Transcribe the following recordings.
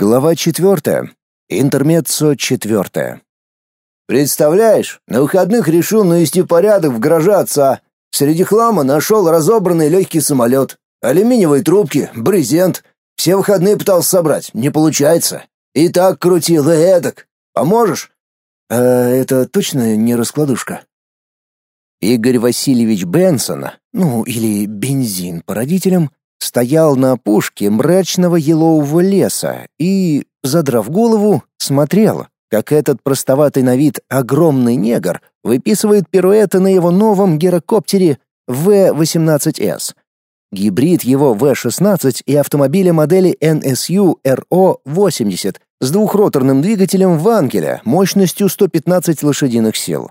Глава четвертая. Интермеццо четвертое. Представляешь, на выходных решил навести порядок в гараже отца. Среди хлама нашел разобранный легкий самолет, алюминиевые трубки, брезент. Все выходные пытался собрать, не получается. И так крутил, и эдак. Поможешь? А это точно не раскладушка? Игорь Васильевич Бенсон, ну или бензин по родителям, стоял на опушке мрачного елового леса и, задрав голову, смотрел, как этот простоватый на вид огромный негр выписывает пируэты на его новом гирокоптере В-18С. Гибрид его В-16 и автомобиля модели NSU RO-80 с двухроторным двигателем Вангеля мощностью 115 лошадиных сил.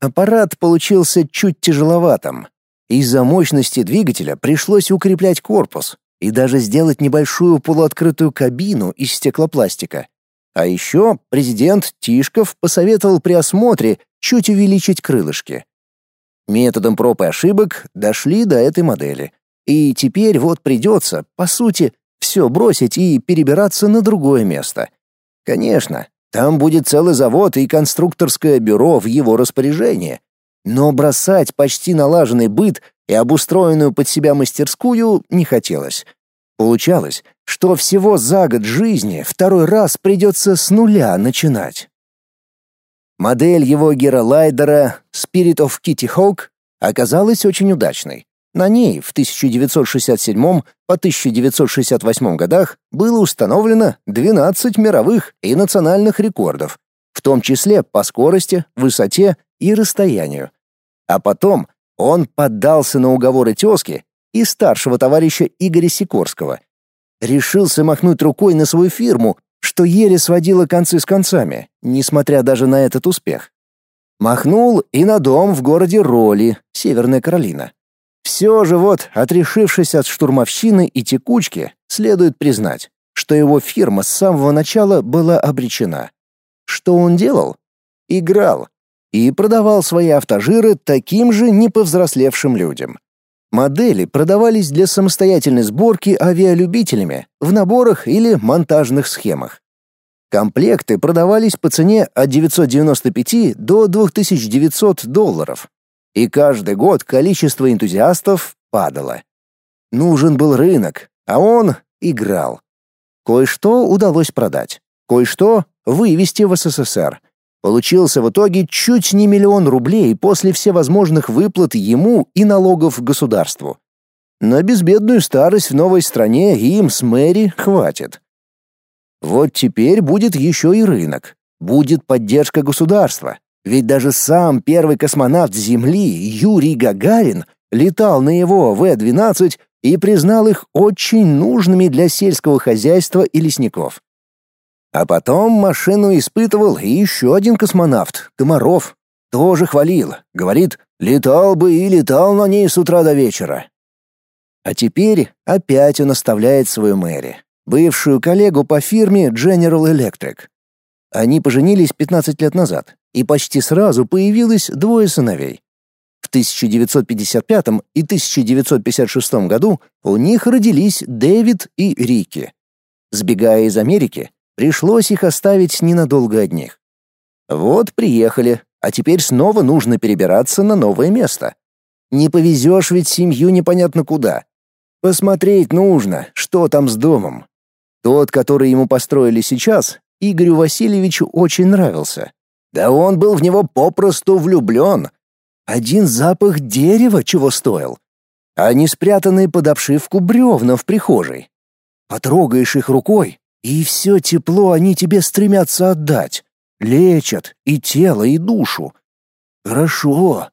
Аппарат получился чуть тяжеловатым. Из-за мощности двигателя пришлось укреплять корпус и даже сделать небольшую полуоткрытую кабину из стеклопластика. А еще президент Тишков посоветовал при осмотре чуть увеличить крылышки. Методом проб и ошибок дошли до этой модели. И теперь вот придется, по сути, все бросить и перебираться на другое место. Конечно, там будет целый завод и конструкторское бюро в его распоряжении. Но бросать почти налаженный быт и обустроенную под себя мастерскую не хотелось. Получалось, что всего за год жизни второй раз придется с нуля начинать. Модель его геролайдера Spirit of Kitty Hawk оказалась очень удачной. На ней в 1967 по 1968 годах было установлено 12 мировых и национальных рекордов, в том числе по скорости, высоте и расстоянию. А потом он поддался на уговоры тезки и старшего товарища Игоря Сикорского. Решился махнуть рукой на свою фирму, что еле сводило концы с концами, несмотря даже на этот успех. Махнул и на дом в городе Роли, Северная Каролина. Все же вот, отрешившись от штурмовщины и текучки, следует признать, что его фирма с самого начала была обречена. Что он делал? Играл. И продавал свои автожиры таким же неповзрослевшим людям. Модели продавались для самостоятельной сборки авиалюбителями в наборах или монтажных схемах. Комплекты продавались по цене от 995 до 2900 долларов, и каждый год количество энтузиастов падало. Нужен был рынок, а он играл. Кое-что удалось продать, кое-что вывести в СССР. Получился в итоге чуть не миллион рублей после всевозможных выплат ему и налогов государству. На безбедную старость в новой стране им с Мэри хватит. Вот теперь будет еще и рынок, будет поддержка государства, ведь даже сам первый космонавт Земли Юрий Гагарин летал на его В-12 и признал их очень нужными для сельского хозяйства и лесников. А потом машину испытывал и еще один космонавт, Комаров. Тоже хвалил, говорит, летал бы и летал на ней с утра до вечера. А теперь опять он оставляет свою Мэри, бывшую коллегу по фирме General Electric. Они поженились 15 лет назад, и почти сразу появилось двое сыновей. В 1955 и 1956 году у них родились Дэвид и Рики. Сбегая из Америки, пришлось их оставить ненадолго одних. Вот приехали, а теперь снова нужно перебираться на новое место. Не повезешь ведь семью непонятно куда. Посмотреть нужно, что там с домом. Тот, который ему построили сейчас, Игорю Васильевичу очень нравился. Да он был в него попросту влюблен. Один запах дерева чего стоил. А не спрятанные под обшивку бревна в прихожей. Потрогаешь их рукой, и все тепло они тебе стремятся отдать. Лечат и тело, и душу. Хорошо.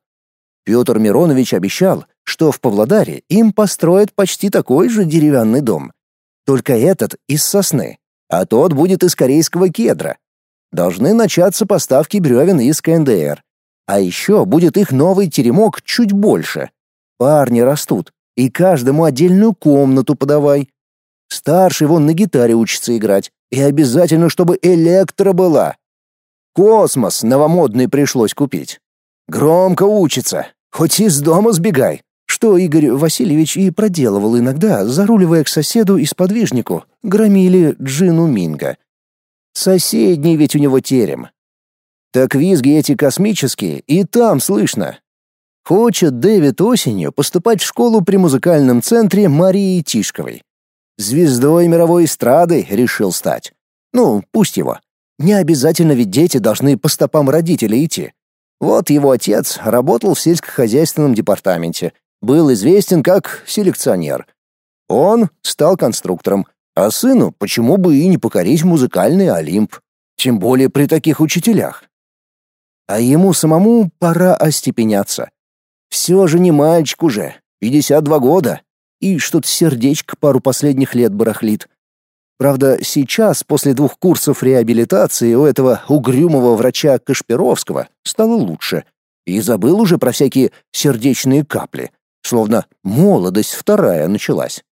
Петр Миронович обещал, что в Павлодаре им построят почти такой же деревянный дом. Только этот из сосны а тот будет из корейского кедра. Должны начаться поставки бревен из КНДР. А еще будет их новый теремок чуть больше. Парни растут, и каждому отдельную комнату подавай. Старший вон на гитаре учится играть, и обязательно, чтобы электро была. Космос новомодный пришлось купить. Громко учится, хоть из дома сбегай что Игорь Васильевич и проделывал иногда, заруливая к соседу и сподвижнику, громили Джину Минга. Соседний ведь у него терем. Так визги эти космические, и там слышно. Хочет Дэвид осенью поступать в школу при музыкальном центре Марии Тишковой. Звездой мировой эстрады решил стать. Ну, пусть его. Не обязательно ведь дети должны по стопам родителей идти. Вот его отец работал в сельскохозяйственном департаменте, был известен как селекционер. Он стал конструктором, а сыну почему бы и не покорить музыкальный Олимп, тем более при таких учителях. А ему самому пора остепеняться. Все же не мальчик уже, 52 года, и что-то сердечко пару последних лет барахлит. Правда, сейчас, после двух курсов реабилитации у этого угрюмого врача Кашпировского, стало лучше. И забыл уже про всякие сердечные капли, словно молодость вторая началась.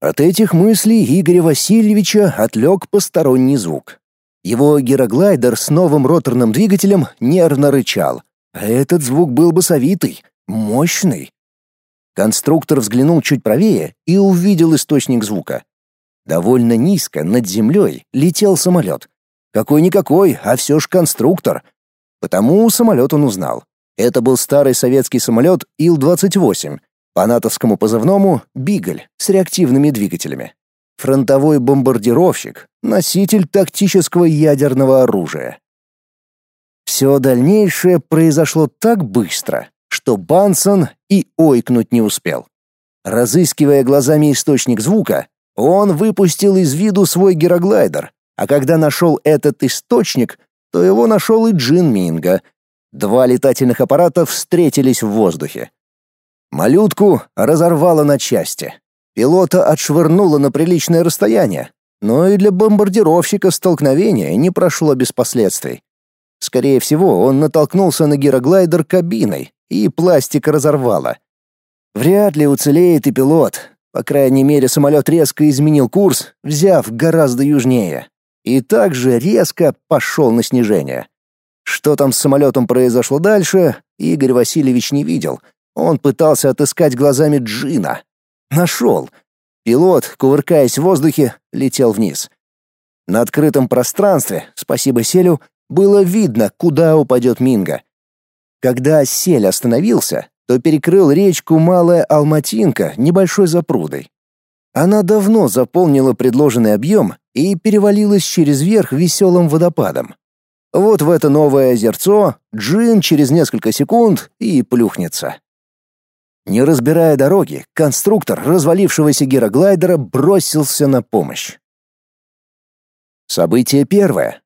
От этих мыслей Игоря Васильевича отвлек посторонний звук. Его гироглайдер с новым роторным двигателем нервно рычал. А этот звук был басовитый, мощный. Конструктор взглянул чуть правее и увидел источник звука. Довольно низко над землей летел самолет. Какой-никакой, а все ж конструктор. Потому самолет он узнал. Это был старый советский самолет Ил-28, по натовскому позывному «Бигль» с реактивными двигателями. Фронтовой бомбардировщик, носитель тактического ядерного оружия. Все дальнейшее произошло так быстро, что Бансон и ойкнуть не успел. Разыскивая глазами источник звука, он выпустил из виду свой гироглайдер, а когда нашел этот источник, то его нашел и Джин Минга. Два летательных аппарата встретились в воздухе. Малютку разорвало на части. Пилота отшвырнуло на приличное расстояние, но и для бомбардировщика столкновение не прошло без последствий. Скорее всего, он натолкнулся на гироглайдер кабиной, и пластик разорвало. Вряд ли уцелеет и пилот, по крайней мере, самолет резко изменил курс, взяв гораздо южнее. И также резко пошел на снижение. Что там с самолетом произошло дальше, Игорь Васильевич не видел. Он пытался отыскать глазами Джина. Нашел. Пилот, кувыркаясь в воздухе, летел вниз. На открытом пространстве, спасибо Селю, было видно, куда упадет Минга. Когда Сель остановился, то перекрыл речку Малая Алматинка небольшой запрудой. Она давно заполнила предложенный объем и перевалилась через верх веселым водопадом. Вот в это новое озерцо Джин через несколько секунд и плюхнется. Не разбирая дороги, конструктор развалившегося гироглайдера бросился на помощь. Событие первое.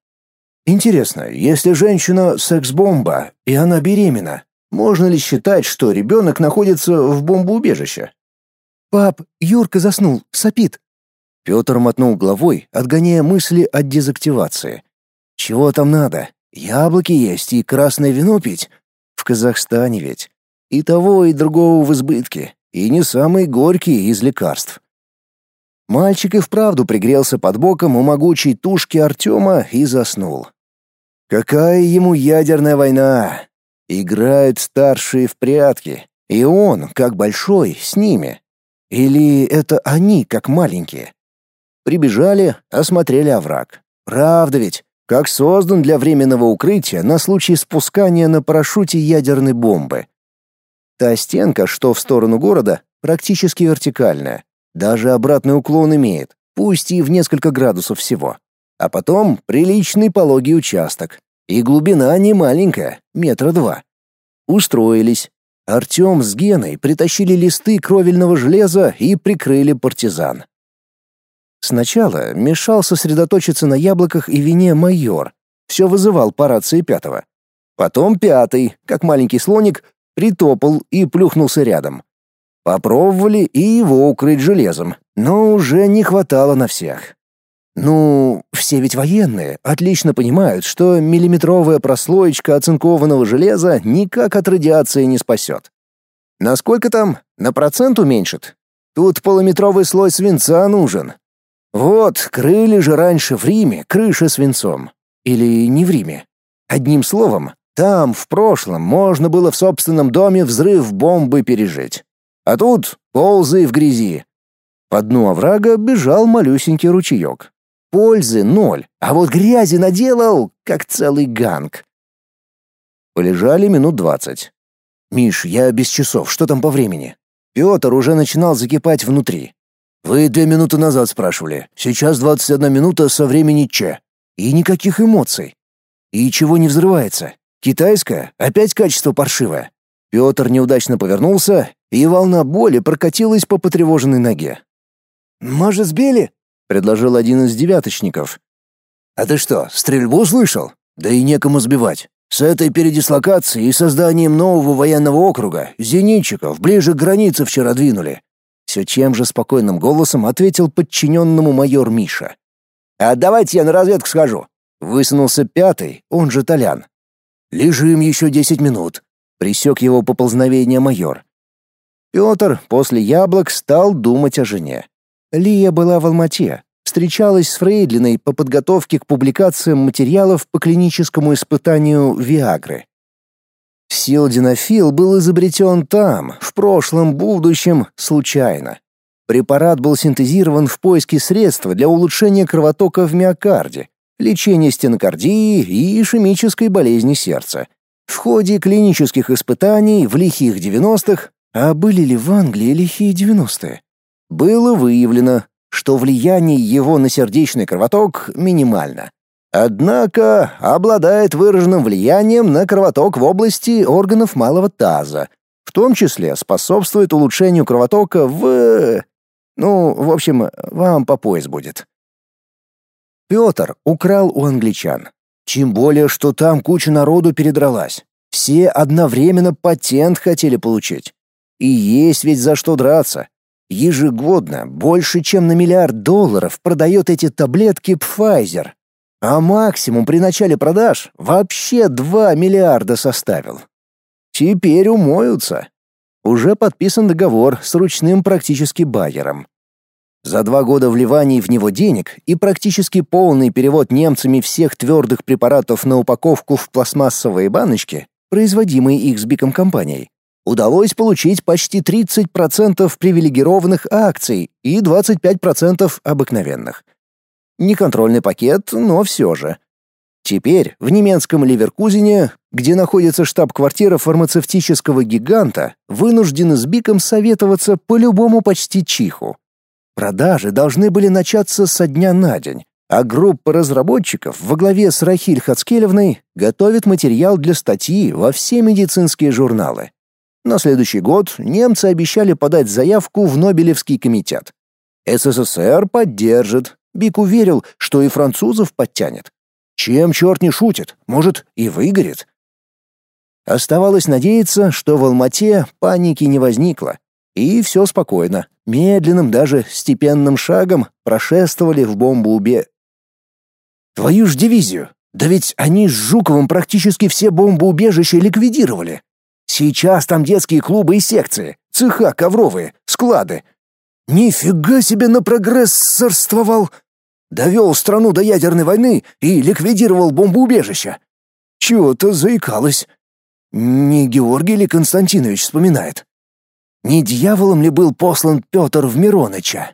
Интересно, если женщина секс-бомба, и она беременна, можно ли считать, что ребенок находится в бомбоубежище? «Пап, Юрка заснул, сопит». Петр мотнул головой, отгоняя мысли от дезактивации. «Чего там надо? Яблоки есть и красное вино пить? В Казахстане ведь. И того, и другого в избытке, и не самый горький из лекарств». Мальчик и вправду пригрелся под боком у могучей тушки Артема и заснул. «Какая ему ядерная война? Играют старшие в прятки, и он, как большой, с ними. Или это они, как маленькие? Прибежали, осмотрели овраг. Правда ведь, как создан для временного укрытия на случай спускания на парашюте ядерной бомбы. Та стенка, что в сторону города, практически вертикальная. Даже обратный уклон имеет, пусть и в несколько градусов всего. А потом приличный пологий участок, и глубина не маленькая, метра два. Устроились. Артем с Геной притащили листы кровельного железа и прикрыли партизан. Сначала мешал сосредоточиться на яблоках и вине майор. Все вызывал по рации пятого. Потом пятый, как маленький слоник, притопал и плюхнулся рядом. Попробовали и его укрыть железом, но уже не хватало на всех. Ну, все ведь военные, отлично понимают, что миллиметровая прослоечка оцинкованного железа никак от радиации не спасет. Насколько там? На процент уменьшит? Тут полуметровый слой свинца нужен. Вот, крыли же раньше в Риме крыши свинцом. Или не в Риме. Одним словом, там, в прошлом, можно было в собственном доме взрыв бомбы пережить. А тут ползай в грязи. По дну оврага бежал малюсенький ручеек. Пользы ноль, а вот грязи наделал, как целый ганг. Полежали минут двадцать. «Миш, я без часов, что там по времени?» Петр уже начинал закипать внутри. «Вы две минуты назад спрашивали. Сейчас двадцать одна минута со времени Ч. И никаких эмоций. И чего не взрывается? Китайская? Опять качество паршивое?» Петр неудачно повернулся, и волна боли прокатилась по потревоженной ноге. «Может, сбили?» — предложил один из девяточников. «А ты что, стрельбу слышал? Да и некому сбивать. С этой передислокацией и созданием нового военного округа зенитчиков ближе к границе вчера двинули. Все чем же спокойным голосом ответил подчиненному майор Миша. «А давайте я на разведку схожу». Высунулся пятый, он же Толян. «Лежим еще десять минут», — присек его поползновение майор. Петр после яблок стал думать о жене. Лия была в Алмате, встречалась с Фрейдлиной по подготовке к публикациям материалов по клиническому испытанию Виагры. Силдинофил был изобретен там, в прошлом, будущем, случайно. Препарат был синтезирован в поиске средства для улучшения кровотока в миокарде, лечения стенокардии и ишемической болезни сердца. В ходе клинических испытаний в лихих 90-х, а были ли в Англии лихие 90-е, было выявлено, что влияние его на сердечный кровоток минимально. Однако обладает выраженным влиянием на кровоток в области органов малого таза, в том числе способствует улучшению кровотока в... Ну, в общем, вам по пояс будет. Петр украл у англичан. Тем более, что там куча народу передралась. Все одновременно патент хотели получить. И есть ведь за что драться. Ежегодно больше чем на миллиард долларов продает эти таблетки Pfizer, а максимум при начале продаж вообще 2 миллиарда составил. Теперь умоются. Уже подписан договор с ручным практически байером. За два года вливаний в него денег и практически полный перевод немцами всех твердых препаратов на упаковку в пластмассовые баночки, производимые их биком компанией, удалось получить почти 30% привилегированных акций и 25% обыкновенных. Неконтрольный пакет, но все же. Теперь в немецком Ливеркузене, где находится штаб-квартира фармацевтического гиганта, вынуждены с Биком советоваться по любому почти чиху. Продажи должны были начаться со дня на день, а группа разработчиков во главе с Рахиль Хацкелевной готовит материал для статьи во все медицинские журналы. На следующий год немцы обещали подать заявку в Нобелевский комитет. СССР поддержит. Бик уверил, что и французов подтянет. Чем черт не шутит, может, и выгорит. Оставалось надеяться, что в Алмате паники не возникло, и все спокойно, медленным даже степенным шагом прошествовали в бомбоубе. Твою ж дивизию! Да ведь они с Жуковым практически все бомбоубежища ликвидировали. Сейчас там детские клубы и секции, цеха ковровые, склады. Нифига себе на прогресс сорствовал! Довел страну до ядерной войны и ликвидировал бомбоубежища. Чего-то заикалось. Не Георгий ли Константинович вспоминает? Не дьяволом ли был послан Петр в Мироныча?